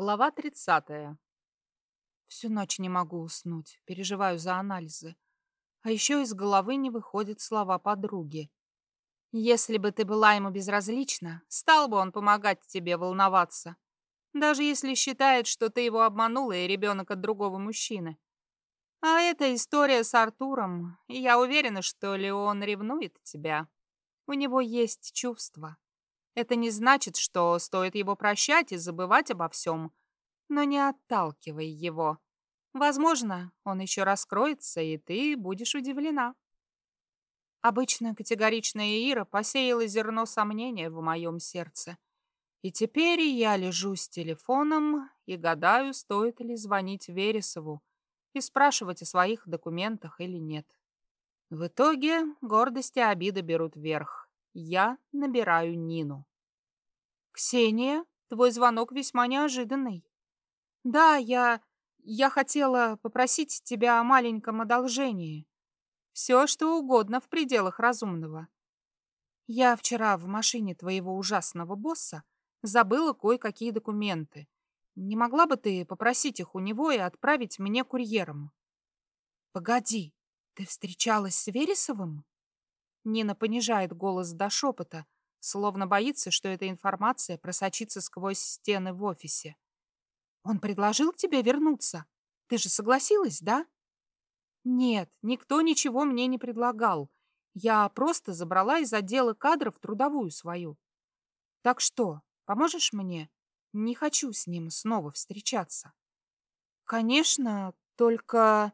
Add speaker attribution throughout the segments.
Speaker 1: Глава 30. Всю ночь не могу уснуть, переживаю за анализы. А еще из головы не выходят слова подруги. Если бы ты была ему безразлична, стал бы он помогать тебе волноваться. Даже если считает, что ты его обманула и ребенок от другого мужчины. А эта история с Артуром, я уверена, что Леон ревнует тебя. У него есть чувства. Это не значит, что стоит его прощать и забывать обо всем, но не отталкивай его. Возможно, он еще раскроется, и ты будешь удивлена. Обычно категоричная Ира посеяла зерно сомнения в моем сердце. И теперь я лежу с телефоном и гадаю, стоит ли звонить Вересову и спрашивать о своих документах или нет. В итоге гордость и обида берут верх. Я набираю Нину. «Ксения, твой звонок весьма неожиданный». «Да, я... я хотела попросить тебя о маленьком одолжении. Все, что угодно в пределах разумного. Я вчера в машине твоего ужасного босса забыла кое-какие документы. Не могла бы ты попросить их у него и отправить мне курьером?» «Погоди, ты встречалась с Вересовым?» Нина понижает голос до шепота, словно боится, что эта информация просочится сквозь стены в офисе. «Он предложил тебе вернуться? Ты же согласилась, да?» «Нет, никто ничего мне не предлагал. Я просто забрала из отдела кадров трудовую свою. Так что, поможешь мне? Не хочу с ним снова встречаться». «Конечно, только...»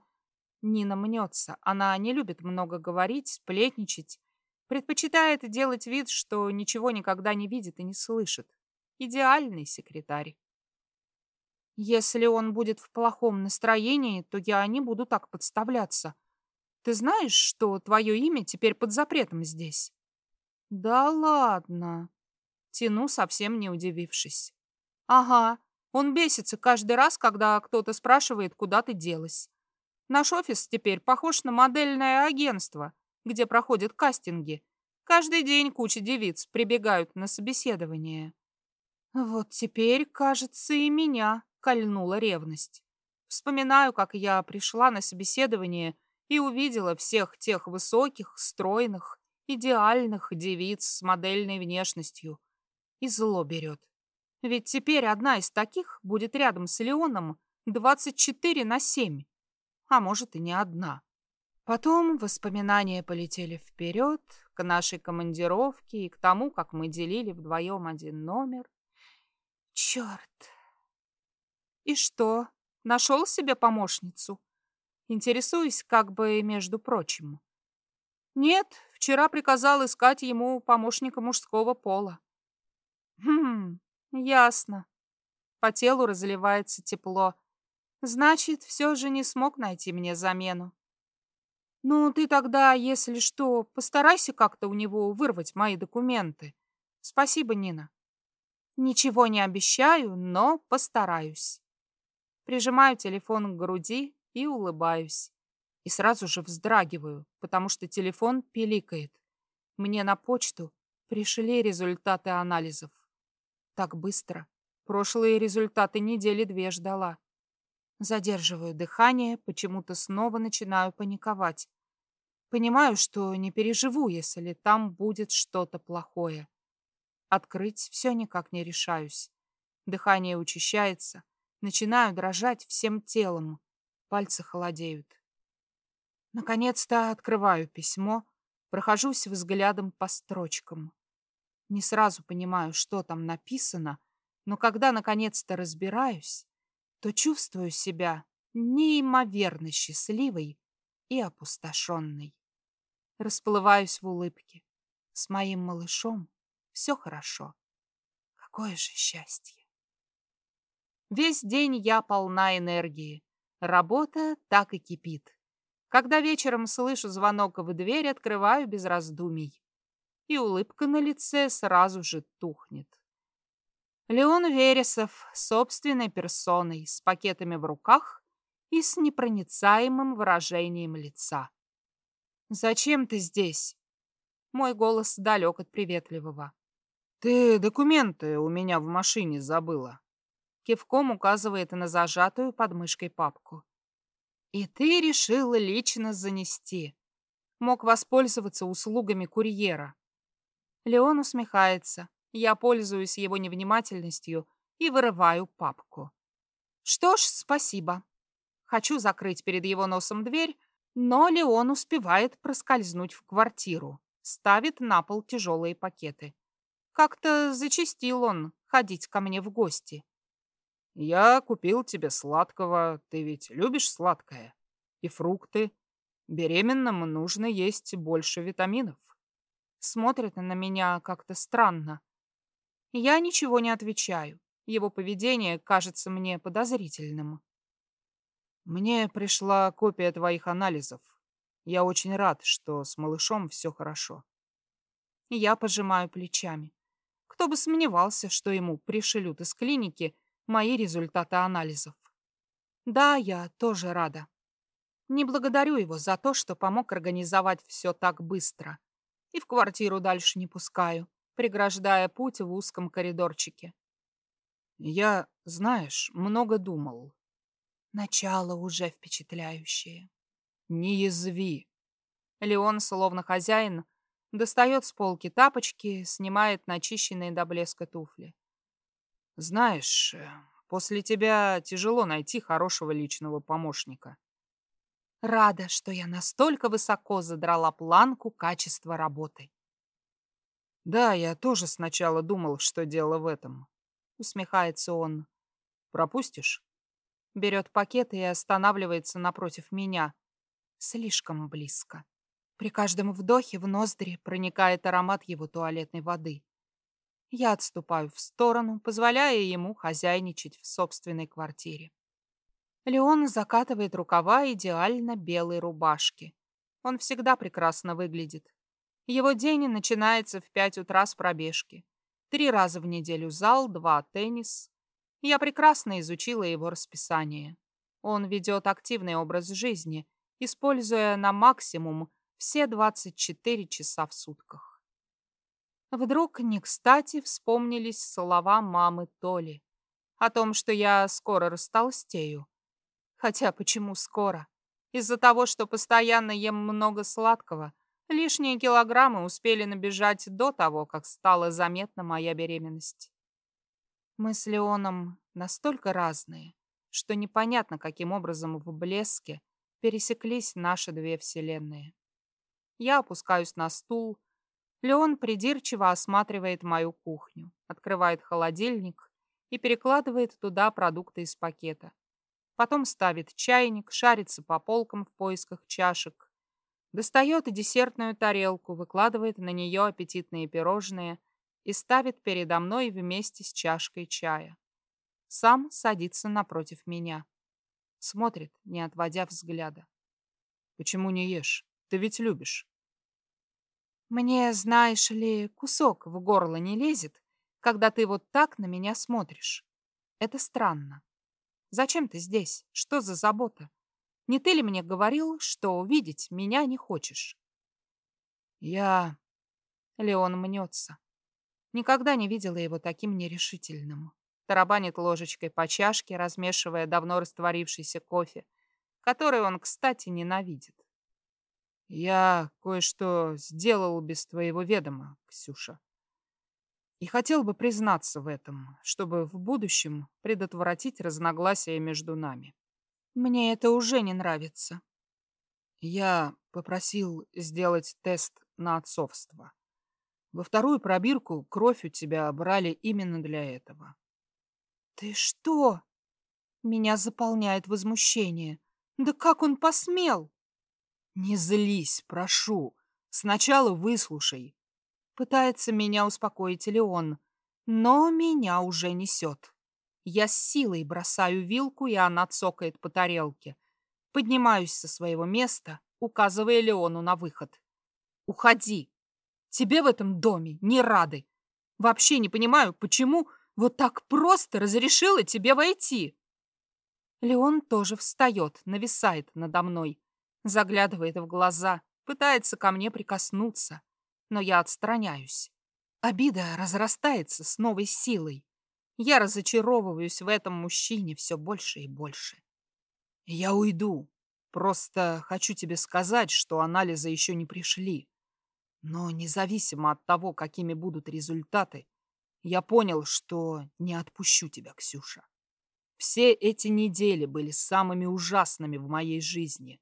Speaker 1: Нина мнется. Она не любит много говорить, сплетничать Предпочитает делать вид, что ничего никогда не видит и не слышит. Идеальный секретарь. Если он будет в плохом настроении, то я не буду так подставляться. Ты знаешь, что твое имя теперь под запретом здесь? Да ладно. Тяну, совсем не удивившись. Ага, он бесится каждый раз, когда кто-то спрашивает, куда ты делась. Наш офис теперь похож на модельное агентство — где проходят кастинги. Каждый день куча девиц прибегают на собеседование. Вот теперь, кажется, и меня кольнула ревность. Вспоминаю, как я пришла на собеседование и увидела всех тех высоких, стройных, идеальных девиц с модельной внешностью. И зло берет. Ведь теперь одна из таких будет рядом с Леоном 24 на 7. А может и не одна. Потом воспоминания полетели вперед, к нашей командировке и к тому, как мы делили вдвоем один номер. Черт! И что, нашел себе помощницу? Интересуюсь, как бы между прочим. Нет, вчера приказал искать ему помощника мужского пола. Хм, ясно. По телу разливается тепло. Значит, все же не смог найти мне замену. «Ну, ты тогда, если что, постарайся как-то у него вырвать мои документы. Спасибо, Нина». «Ничего не обещаю, но постараюсь». Прижимаю телефон к груди и улыбаюсь. И сразу же вздрагиваю, потому что телефон пиликает. Мне на почту пришли результаты анализов. Так быстро. Прошлые результаты недели две ждала. Задерживаю дыхание, почему-то снова начинаю паниковать. Понимаю, что не переживу, если там будет что-то плохое. Открыть все никак не решаюсь. Дыхание учащается. Начинаю дрожать всем телом. Пальцы холодеют. Наконец-то открываю письмо, прохожусь взглядом по строчкам. Не сразу понимаю, что там написано, но когда наконец-то разбираюсь, то чувствую себя неимоверно счастливой и опустошенной. Расплываюсь в улыбке. С моим малышом все хорошо. Какое же счастье. Весь день я полна энергии. Работа так и кипит. Когда вечером слышу звонок в дверь, открываю без раздумий. И улыбка на лице сразу же тухнет. Леон Вересов собственной персоной, с пакетами в руках и с непроницаемым выражением лица. «Зачем ты здесь?» Мой голос далек от приветливого. «Ты документы у меня в машине забыла». Кивком указывает на зажатую под мышкой папку. И ты решила лично занести. Мог воспользоваться услугами курьера. Леон усмехается. Я пользуюсь его невнимательностью и вырываю папку. Что ж, спасибо. Хочу закрыть перед его носом дверь, но Леон успевает проскользнуть в квартиру, ставит на пол тяжелые пакеты. Как-то зачастил он ходить ко мне в гости.
Speaker 2: «Я купил тебе сладкого. Ты ведь любишь сладкое? И фрукты. Беременным нужно есть больше витаминов».
Speaker 1: Смотрит на меня как-то странно. Я ничего не отвечаю. Его поведение кажется мне подозрительным.
Speaker 2: Мне пришла копия твоих анализов. Я очень рад, что с малышом все хорошо.
Speaker 1: Я пожимаю плечами. Кто бы сомневался, что ему пришлют из клиники мои результаты анализов. Да, я тоже рада. Не благодарю его за то, что помог организовать все так быстро. И в квартиру дальше не пускаю, преграждая путь в узком коридорчике.
Speaker 2: Я, знаешь, много думал.
Speaker 1: Начало уже впечатляющее.
Speaker 2: Не язви.
Speaker 1: Леон, словно хозяин, достает с полки тапочки, снимает начищенные до блеска туфли.
Speaker 2: Знаешь, э, после тебя тяжело найти хорошего личного помощника.
Speaker 1: Рада, что я настолько высоко задрала планку качества работы.
Speaker 2: Да, я тоже сначала думал, что дело в этом.
Speaker 1: Усмехается он.
Speaker 2: Пропустишь?
Speaker 1: Берет пакет и останавливается напротив меня. Слишком близко. При каждом вдохе в ноздри проникает аромат его туалетной воды. Я отступаю в сторону, позволяя ему хозяйничать в собственной квартире. Леон закатывает рукава идеально белой рубашки. Он всегда прекрасно выглядит. Его день начинается в пять утра с пробежки. Три раза в неделю зал, два теннис, я прекрасно изучила его расписание. Он ведет активный образ жизни, используя на максимум все 24 часа в сутках. Вдруг не кстати вспомнились слова мамы Толи о том, что я скоро растолстею. Хотя почему скоро? Из-за того, что постоянно ем много сладкого, лишние килограммы успели набежать до того, как стала заметна моя беременность. Мы с Леоном настолько разные, что непонятно, каким образом в блеске пересеклись наши две вселенные. Я опускаюсь на стул. Леон придирчиво осматривает мою кухню, открывает холодильник и перекладывает туда продукты из пакета. Потом ставит чайник, шарится по полкам в поисках чашек, достает десертную тарелку, выкладывает на нее аппетитные пирожные – и ставит передо мной вместе с чашкой чая. Сам садится напротив меня. Смотрит, не отводя взгляда.
Speaker 2: «Почему не ешь? Ты ведь любишь».
Speaker 1: «Мне, знаешь ли, кусок в горло не лезет, когда ты вот так на меня смотришь. Это странно. Зачем ты здесь? Что за забота? Не ты ли мне говорил, что увидеть меня не хочешь?»
Speaker 2: «Я...»
Speaker 1: Леон мнется. Никогда не видела его таким нерешительным. Тарабанит ложечкой по чашке, размешивая давно растворившийся кофе, который он, кстати, ненавидит.
Speaker 2: «Я кое-что сделал без твоего ведома, Ксюша. И хотел бы признаться в этом, чтобы в будущем предотвратить разногласия между нами.
Speaker 1: Мне это уже не нравится.
Speaker 2: Я попросил сделать тест на отцовство. Во вторую пробирку кровь у тебя брали именно для этого.
Speaker 1: Ты что? Меня заполняет возмущение. Да как он посмел?
Speaker 2: Не злись, прошу. Сначала выслушай.
Speaker 1: Пытается меня успокоить Леон, но меня уже несет. Я с силой бросаю вилку, и она цокает по тарелке. Поднимаюсь со своего места, указывая Леону на выход. «Уходи!» Тебе в этом доме не рады. Вообще не понимаю, почему вот так просто разрешила тебе войти. Леон тоже встает, нависает надо мной, заглядывает в глаза, пытается ко мне прикоснуться, но я отстраняюсь. Обида разрастается с новой силой. Я разочаровываюсь в этом мужчине все больше и больше.
Speaker 2: Я уйду. Просто хочу тебе сказать, что анализы еще не пришли. Но независимо от того, какими будут результаты, я понял, что не отпущу тебя, Ксюша. Все эти недели были самыми ужасными в моей жизни.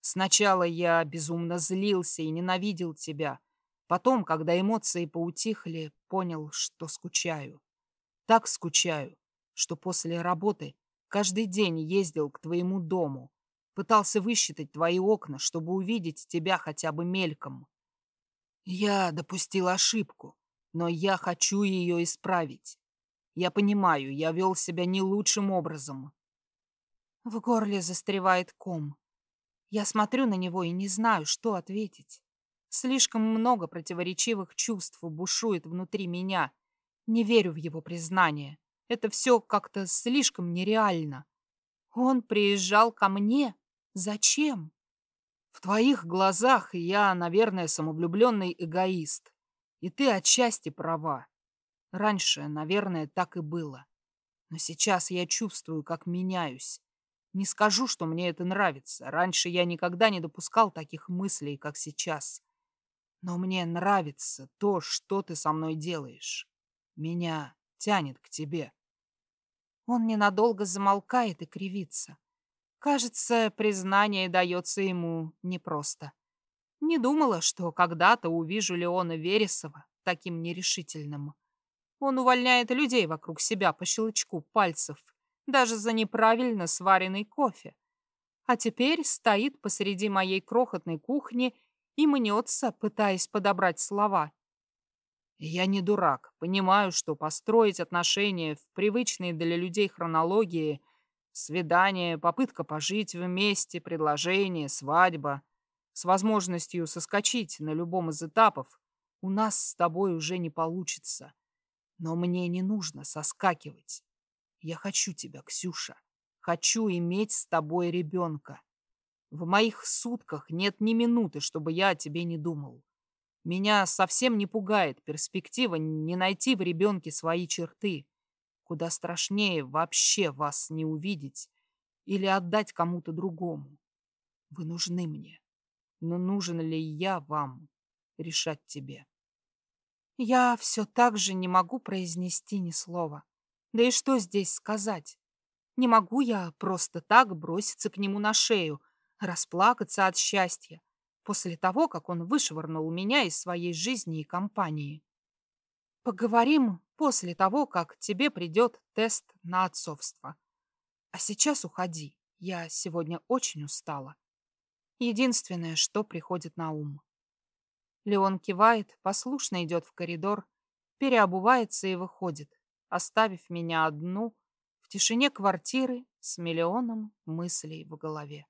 Speaker 2: Сначала я безумно злился и ненавидел тебя. Потом, когда эмоции поутихли, понял, что скучаю. Так скучаю, что после работы каждый день ездил к твоему дому, пытался высчитать твои окна, чтобы увидеть тебя хотя бы мельком. Я допустил ошибку, но я хочу ее исправить. Я понимаю, я вел себя не лучшим образом.
Speaker 1: В горле застревает ком. Я смотрю на него и не знаю, что ответить. Слишком много противоречивых чувств бушует внутри меня. Не верю в его признание. Это все как-то слишком нереально. Он приезжал ко мне? Зачем?
Speaker 2: В твоих глазах я, наверное, самовлюбленный эгоист. И ты отчасти права. Раньше, наверное, так и было. Но сейчас я чувствую, как меняюсь. Не скажу, что мне это нравится. Раньше я никогда не допускал таких мыслей, как сейчас. Но мне нравится то, что ты со мной делаешь. Меня тянет к тебе.
Speaker 1: Он ненадолго замолкает и кривится. Кажется, признание дается ему непросто. Не думала, что когда-то увижу Леона Вересова таким нерешительным. Он увольняет людей вокруг себя по щелчку пальцев, даже за неправильно сваренный кофе. А теперь стоит посреди моей крохотной кухни и мнется, пытаясь подобрать слова.
Speaker 2: Я не дурак, понимаю, что построить отношения в привычной для людей хронологии свидание, попытка пожить вместе, предложение, свадьба — с возможностью соскочить на любом из этапов, у нас с тобой уже не получится. Но мне не нужно соскакивать. Я хочу тебя, Ксюша. Хочу иметь с тобой ребенка. В моих сутках нет ни минуты, чтобы я о тебе не думал. Меня совсем не пугает перспектива не найти в ребенке свои черты. Куда страшнее вообще вас не увидеть или отдать кому-то другому. Вы нужны мне но нужен ли я вам, решать тебе.
Speaker 1: Я все так же не могу произнести ни слова. Да и что здесь сказать? Не могу я просто так броситься к нему на шею, расплакаться от счастья, после того, как он вышвырнул меня из своей жизни и компании. Поговорим после того, как тебе придет тест на отцовство. А сейчас уходи. Я сегодня очень устала. Единственное, что приходит на ум. Леон кивает, послушно идет в коридор, переобувается и выходит, оставив меня одну в тишине квартиры с миллионом мыслей в голове.